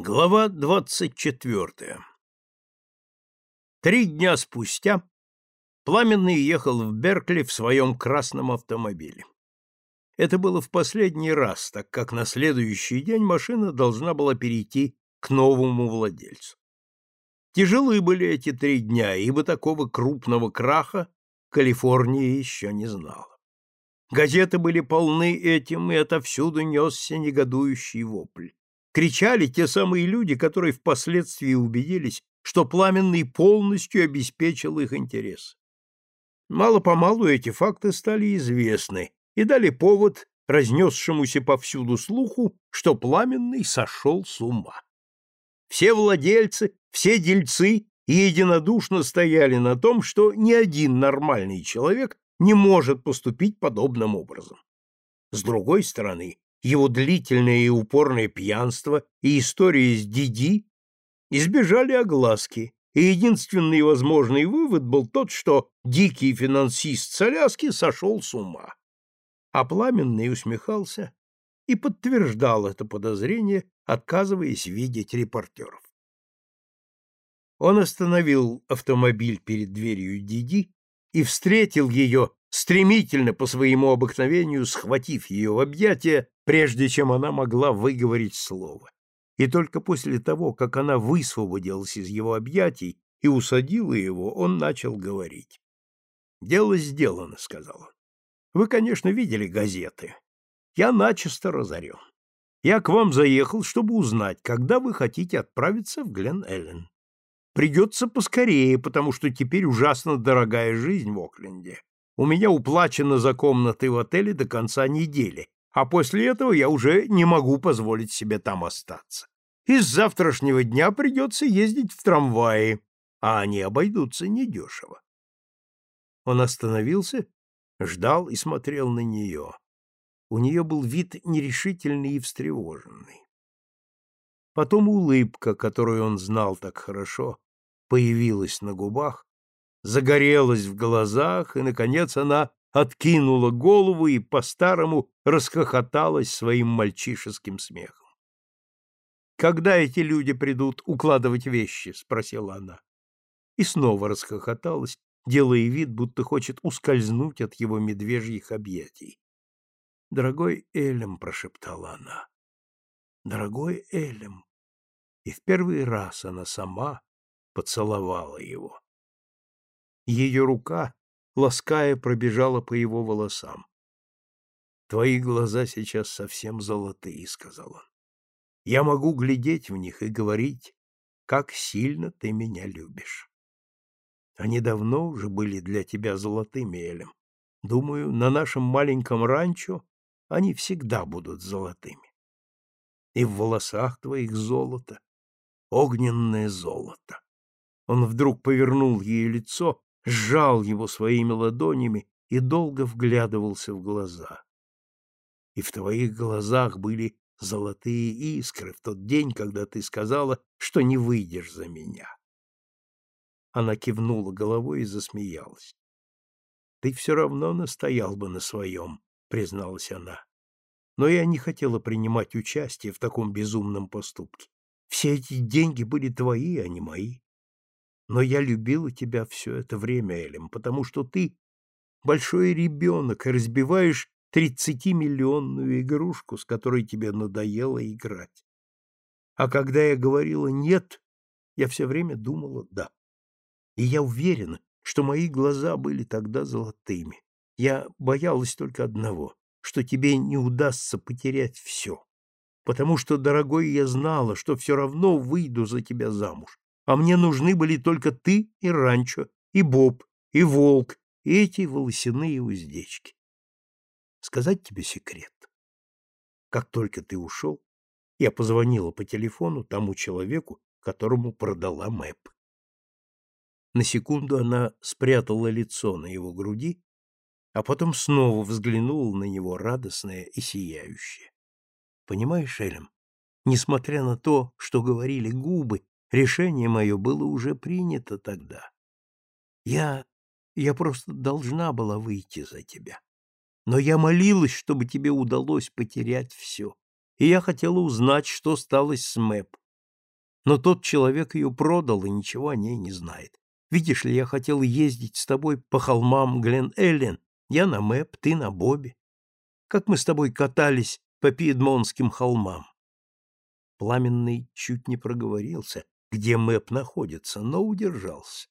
Глава двадцать четвертая Три дня спустя Пламенный ехал в Беркли в своем красном автомобиле. Это было в последний раз, так как на следующий день машина должна была перейти к новому владельцу. Тяжелы были эти три дня, ибо такого крупного краха Калифорния еще не знала. Газеты были полны этим, и отовсюду несся негодующий вопль кричали те самые люди, которые впоследствии убедились, что Пламенный полностью обеспечил их интерес. Мало-помалу эти факты стали известны и дали повод разнесшемуся повсюду слуху, что Пламенный сошел с ума. Все владельцы, все дельцы единодушно стояли на том, что ни один нормальный человек не может поступить подобным образом. С другой стороны, его длительное и упорное пьянство и история с Диди избежали огласки, и единственный возможный вывод был тот, что дикий финансист Соляски сошел с ума. А Пламенный усмехался и подтверждал это подозрение, отказываясь видеть репортеров. Он остановил автомобиль перед дверью Диди и встретил ее, стремительно по своему обыкновению схватив ее в объятия, прежде чем она могла выговорить слово. И только после того, как она высвободилась из его объятий и усадила его, он начал говорить. «Дело сделано», — сказал он. «Вы, конечно, видели газеты. Я начисто разорен. Я к вам заехал, чтобы узнать, когда вы хотите отправиться в Глен-Эллен. Придется поскорее, потому что теперь ужасно дорогая жизнь в Окленде. У меня уплачено за комнаты в отеле до конца недели, а после этого я уже не могу позволить себе там остаться. И с завтрашнего дня придется ездить в трамвае, а они обойдутся недешево. Он остановился, ждал и смотрел на нее. У нее был вид нерешительный и встревоженный. Потом улыбка, которую он знал так хорошо, появилась на губах, загорелась в глазах, и, наконец, она откинула голову и по-старому расхохоталась своим мальчишеским смехом. «Когда эти люди придут укладывать вещи?» — спросила она. И снова расхохоталась, делая вид, будто хочет ускользнуть от его медвежьих объятий. «Дорогой Элем», — прошептала она, — «дорогой Элем». И в первый раз она сама поцеловала его. Ее рука, лаская, пробежала по его волосам. «Твои глаза сейчас совсем золотые», — сказал он. «Я могу глядеть в них и говорить, как сильно ты меня любишь. Они давно уже были для тебя золотыми, Элем. Думаю, на нашем маленьком ранчо они всегда будут золотыми. И в волосах твоих золото, огненное золото. Он вдруг повернул ей лицо, сжал его своими ладонями и долго вглядывался в глаза. И в твоих глазах были золотые искры в тот день, когда ты сказала, что не выйдешь за меня. Она кивнула головой и засмеялась. Ты все равно настоял бы на своем, призналась она. Но я не хотела принимать участие в таком безумном поступке. Все эти деньги были твои, а не мои. Но я любила тебя все это время, Элем, потому что ты большой ребенок и разбиваешь тридцатимиллионную игрушку, с которой тебе надоело играть. А когда я говорила «нет», я все время думала «да». И я уверена, что мои глаза были тогда золотыми. Я боялась только одного, что тебе не удастся потерять все. Потому что, дорогой, я знала, что все равно выйду за тебя замуж, а мне нужны были только ты и Ранчо, и Боб, и Волк, и эти волосяные уздечки. Сказать тебе секрет. Как только ты ушел, я позвонила по телефону тому человеку, которому продала Мэп. На секунду она спрятала лицо на его груди, а потом снова взглянула на него радостная и сияющая. Понимаешь, Элем, несмотря на то, что говорили губы, Решение мое было уже принято тогда. Я... я просто должна была выйти за тебя. Но я молилась, чтобы тебе удалось потерять все. И я хотела узнать, что стало с Мэп. Но тот человек ее продал и ничего о ней не знает. Видишь ли, я хотел ездить с тобой по холмам Глен-Эллен. Я на Мэп, ты на Бобе. Как мы с тобой катались по Пиедмонским холмам. Пламенный чуть не проговорился, где Мэп находится, но удержался.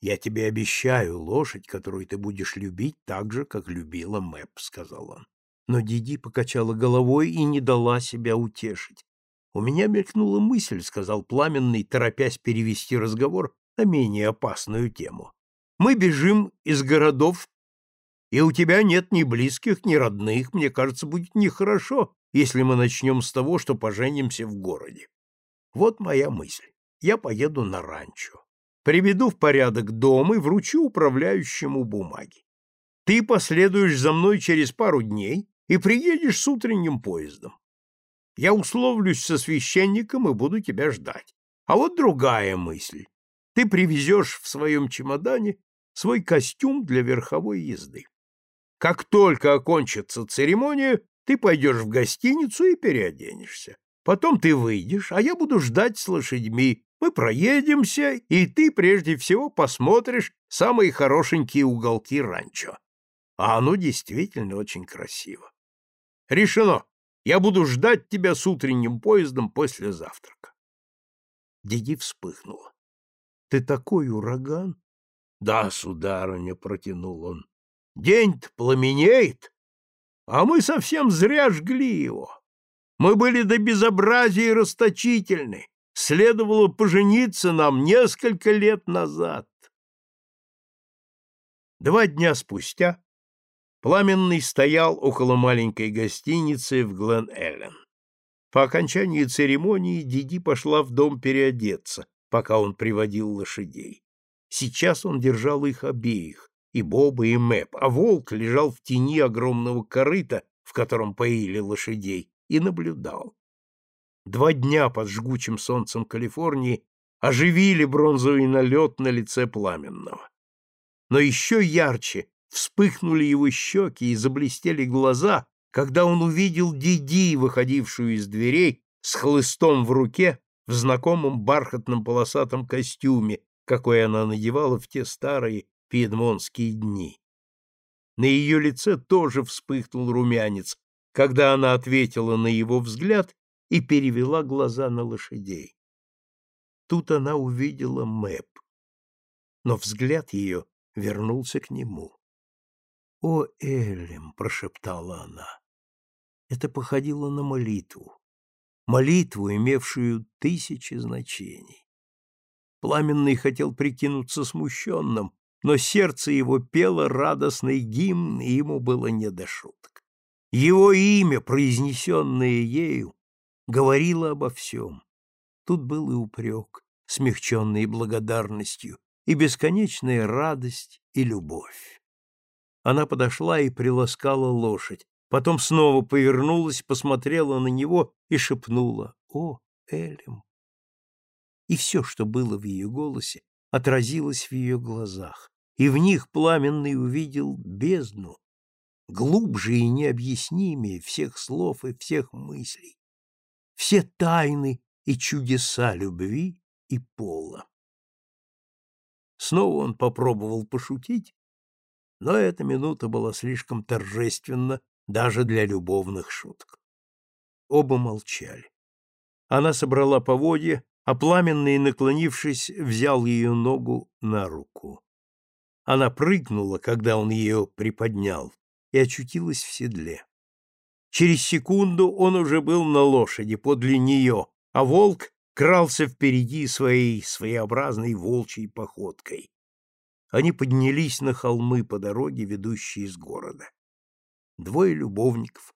«Я тебе обещаю лошадь, которую ты будешь любить так же, как любила Мэп», — сказал он. Но Диди покачала головой и не дала себя утешить. «У меня мелькнула мысль», — сказал Пламенный, торопясь перевести разговор на менее опасную тему. «Мы бежим из городов, и у тебя нет ни близких, ни родных. Мне кажется, будет нехорошо, если мы начнем с того, что поженимся в городе. Вот моя мысль. Я поеду на ранчо. Приведу в порядок дом и вручу управляющему бумаги. Ты последуешь за мной через пару дней и приедешь с утренним поездом. Я условлюсь со священником и буду тебя ждать. А вот другая мысль. Ты привезешь в своем чемодане свой костюм для верховой езды. Как только окончится церемония, ты пойдешь в гостиницу и переоденешься. Потом ты выйдешь, а я буду ждать с лошадьми. Мы проедемся, и ты прежде всего посмотришь самые хорошенькие уголки ранчо. А оно действительно очень красиво. Решено. Я буду ждать тебя с утренним поездом после завтрака. Диди вспыхнула. — Ты такой ураган? — Да, сударыня, — протянул он. — День-то пламенеет, а мы совсем зря жгли его. Мы были до безобразия расточительны. Следовало пожениться нам несколько лет назад. Два дня спустя Пламенный стоял около маленькой гостиницы в Глен-Эллен. По окончании церемонии Диди пошла в дом переодеться, пока он приводил лошадей. Сейчас он держал их обеих, и Боба, и Мэп, а волк лежал в тени огромного корыта, в котором поили лошадей, и наблюдал. Два дня под жгучим солнцем Калифорнии оживили бронзовый налет на лице пламенного. Но еще ярче вспыхнули его щеки и заблестели глаза, когда он увидел Диди, выходившую из дверей с хлыстом в руке в знакомом бархатном полосатом костюме, какой она надевала в те старые пьедмонтские дни. На ее лице тоже вспыхнул румянец, когда она ответила на его взгляд и перевела глаза на лошадей. Тут она увидела Мэп, но взгляд ее вернулся к нему. «О, Элем!» — прошептала она. Это походило на молитву, молитву, имевшую тысячи значений. Пламенный хотел прикинуться смущенным, но сердце его пело радостный гимн, и ему было не до шуток. Его имя, произнесенное ею, говорило обо всем. Тут был и упрек, смягченный благодарностью, и бесконечная радость и любовь. Она подошла и приласкала лошадь, потом снова повернулась, посмотрела на него и шепнула «О, Элем!». И все, что было в ее голосе, отразилось в ее глазах, и в них пламенный увидел бездну, глубже и необъяснимее всех слов и всех мыслей, все тайны и чудеса любви и пола. Снова он попробовал пошутить, но эта минута была слишком торжественна даже для любовных шуток. Оба молчали. Она собрала поводья, а пламенный, наклонившись, взял ее ногу на руку. Она прыгнула, когда он ее приподнял, и очутилась в седле. Через секунду он уже был на лошади подле нее, а волк крался впереди своей своеобразной волчьей походкой они поднялись на холмы по дороге, ведущей из города. Двое любовников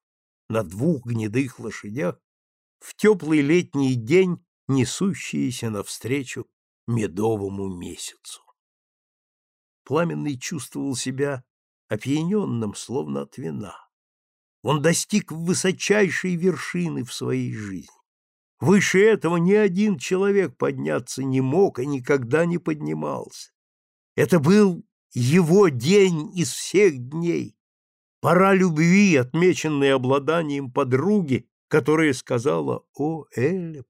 на двух гнедых лошадях в теплый летний день, несущиеся навстречу медовому месяцу. Пламенный чувствовал себя опьяненным, словно от вина. Он достиг высочайшей вершины в своей жизни. Выше этого ни один человек подняться не мог и никогда не поднимался. Это был его день из всех дней. Пора любви, отмеченной обладанием подруги, которая сказала «О, Эллип,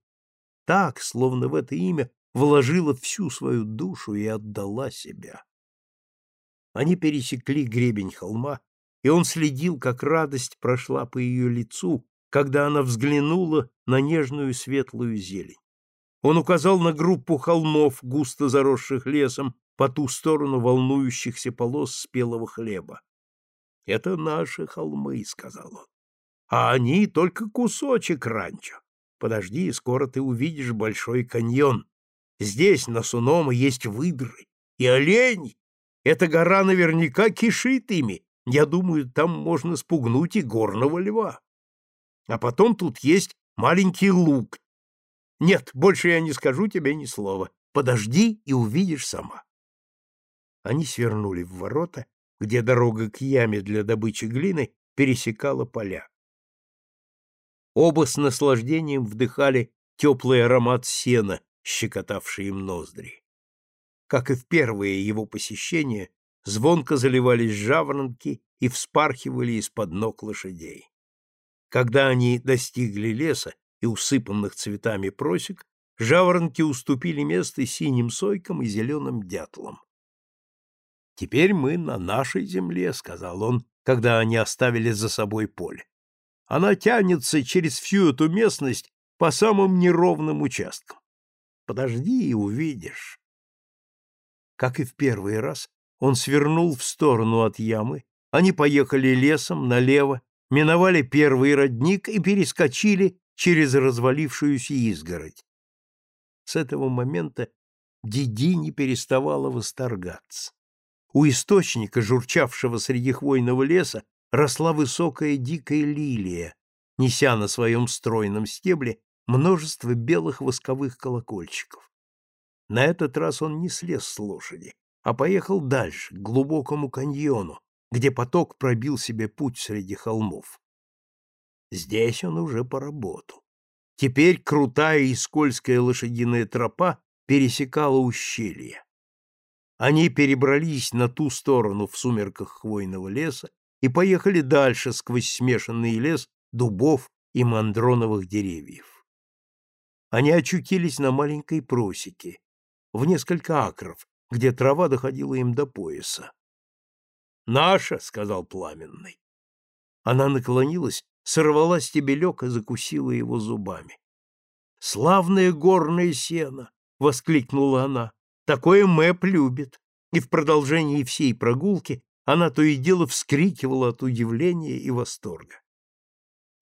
так, словно в это имя вложила всю свою душу и отдала себя. Они пересекли гребень холма, и он следил, как радость прошла по ее лицу, когда она взглянула на нежную светлую зелень. Он указал на группу холмов, густо заросших лесом, по ту сторону волнующихся полос спелого хлеба. «Это наши холмы», — сказал он. «А они только кусочек ранчо. Подожди, скоро ты увидишь большой каньон. Здесь, на Сунома, есть выдры и олени. Эта гора наверняка кишит ими. Я думаю, там можно спугнуть и горного льва. А потом тут есть маленький луг. Нет, больше я не скажу тебе ни слова. Подожди и увидишь сама. Они свернули в ворота, где дорога к яме для добычи глины пересекала поля. Оба с наслаждением вдыхали теплый аромат сена, щекотавший им ноздри. Как и в первое его посещение, звонко заливались жаворонки и вспархивали из-под ног лошадей. Когда они достигли леса и усыпанных цветами просек, жаворонки уступили место синим сойкам и зеленым дятлам. «Теперь мы на нашей земле», — сказал он, когда они оставили за собой поле. «Она тянется через всю эту местность по самым неровным участкам. Подожди и увидишь». Как и в первый раз, он свернул в сторону от ямы, они поехали лесом налево, миновали первый родник и перескочили через развалившуюся изгородь. С этого момента Диди не переставала восторгаться. У источника, журчавшего среди хвойного леса, росла высокая дикая лилия, неся на своем стройном стебле множество белых восковых колокольчиков. На этот раз он не слез с лошади, а поехал дальше, к глубокому каньону, где поток пробил себе путь среди холмов. Здесь он уже поработал. Теперь крутая и скользкая лошадиная тропа пересекала ущелье. Они перебрались на ту сторону в сумерках хвойного леса и поехали дальше сквозь смешанный лес дубов и мандроновых деревьев. Они очутились на маленькой просеке, в несколько акров, где трава доходила им до пояса. «Наша!» — сказал Пламенный. Она наклонилась, сорвала стебелек и закусила его зубами. «Славное горное сено!» — воскликнула она. Такое Мэп любит, и в продолжении всей прогулки она то и дело вскрикивала от удивления и восторга.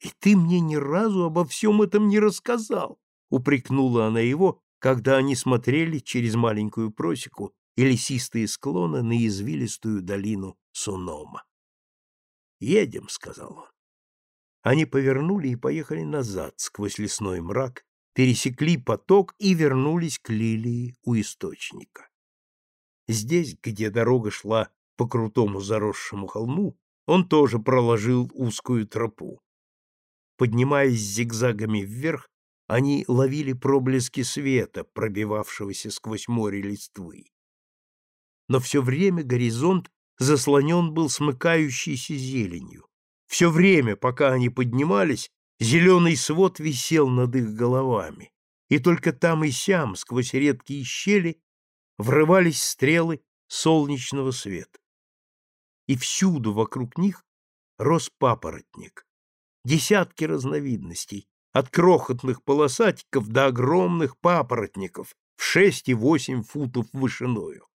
«И ты мне ни разу обо всем этом не рассказал!» — упрекнула она его, когда они смотрели через маленькую просеку и лесистые склоны на извилистую долину Сунома. «Едем», — сказал он. Они повернули и поехали назад сквозь лесной мрак, пересекли поток и вернулись к лилии у источника. Здесь, где дорога шла по крутому заросшему холму, он тоже проложил узкую тропу. Поднимаясь зигзагами вверх, они ловили проблески света, пробивавшегося сквозь море листвы. Но все время горизонт заслонен был смыкающейся зеленью. Все время, пока они поднимались, Зеленый свод висел над их головами, и только там и сям, сквозь редкие щели, врывались стрелы солнечного света. И всюду вокруг них рос папоротник. Десятки разновидностей, от крохотных полосатиков до огромных папоротников в шесть и восемь футов вышиною.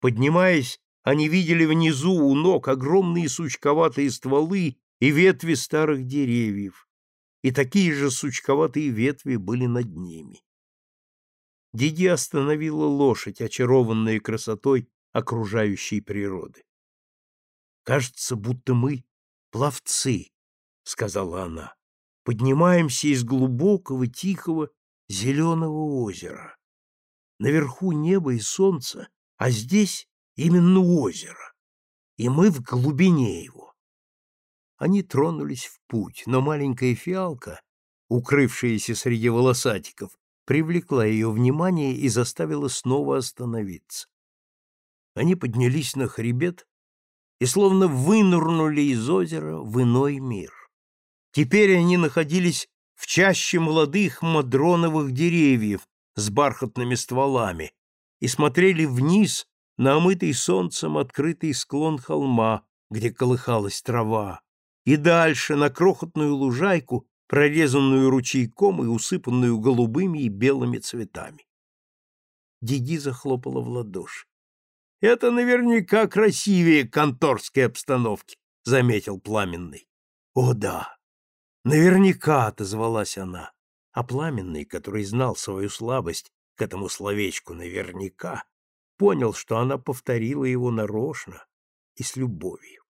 Поднимаясь, они видели внизу у ног огромные сучковатые стволы и ветви старых деревьев, и такие же сучковатые ветви были над ними. Диди остановила лошадь, очарованная красотой окружающей природы. «Кажется, будто мы пловцы», — сказала она, — «поднимаемся из глубокого, тихого, зеленого озера. Наверху небо и солнце, а здесь именно озеро, и мы в глубине его. Они тронулись в путь, но маленькая фиалка, укрывшаяся среди волосатиков, привлекла ее внимание и заставила снова остановиться. Они поднялись на хребет и словно вынырнули из озера в иной мир. Теперь они находились в чаще молодых мадроновых деревьев с бархатными стволами и смотрели вниз на омытый солнцем открытый склон холма, где колыхалась трава, и дальше на крохотную лужайку, прорезанную ручейком и усыпанную голубыми и белыми цветами. Диди захлопала в ладоши. — Это наверняка красивее конторской обстановки, — заметил Пламенный. — О, да! Наверняка, — отозвалась она. А Пламенный, который знал свою слабость к этому словечку «наверняка», понял, что она повторила его нарочно и с любовью.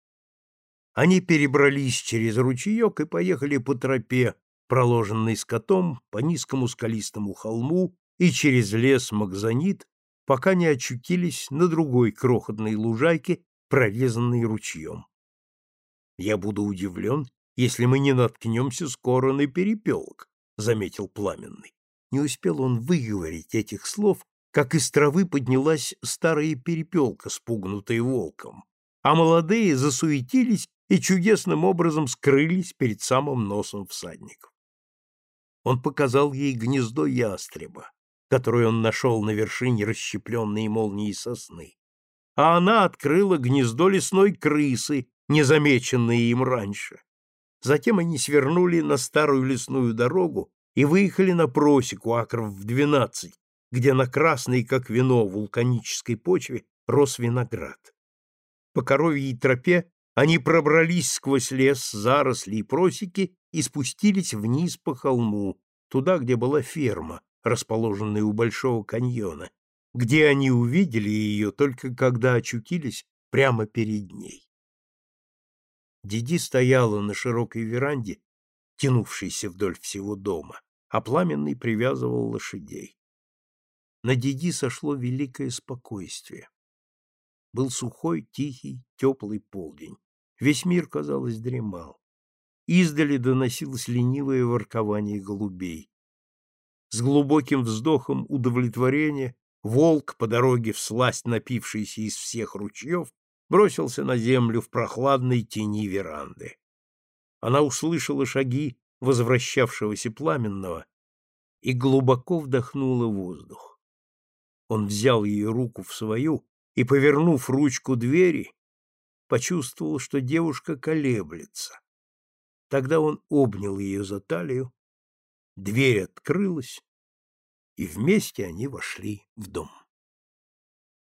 Они перебрались через ручеек и поехали по тропе, проложенной скотом, по низкому скалистому холму и через лес Макзанит, пока не очутились на другой крохотной лужайке, прорезанной ручьем. «Я буду удивлен, если мы не наткнемся скоро на перепелок», — заметил Пламенный. Не успел он выговорить этих слов, как из травы поднялась старая перепелка, спугнутая волком, а молодые засуетились и чудесным образом скрылись перед самым носом всадников. Он показал ей гнездо ястреба, которое он нашел на вершине расщепленной молнии сосны, а она открыла гнездо лесной крысы, незамеченное им раньше. Затем они свернули на старую лесную дорогу и выехали на просеку акров в двенадцать, где на красной, как вино, вулканической почве рос виноград. По коровьей тропе они пробрались сквозь лес, заросли и просеки и спустились вниз по холму, туда, где была ферма, расположенная у Большого каньона, где они увидели ее только когда очутились прямо перед ней. Диди стояла на широкой веранде, тянувшейся вдоль всего дома, а Пламенный привязывал лошадей на Диди сошло великое спокойствие. Был сухой, тихий, теплый полдень. Весь мир, казалось, дремал. Издали доносилось ленивое воркование голубей. С глубоким вздохом удовлетворения волк, по дороге всласть напившийся из всех ручьев, бросился на землю в прохладной тени веранды. Она услышала шаги возвращавшегося пламенного и глубоко вдохнула воздух. Он взял ее руку в свою и, повернув ручку двери, почувствовал, что девушка колеблется. Тогда он обнял ее за талию, дверь открылась, и вместе они вошли в дом.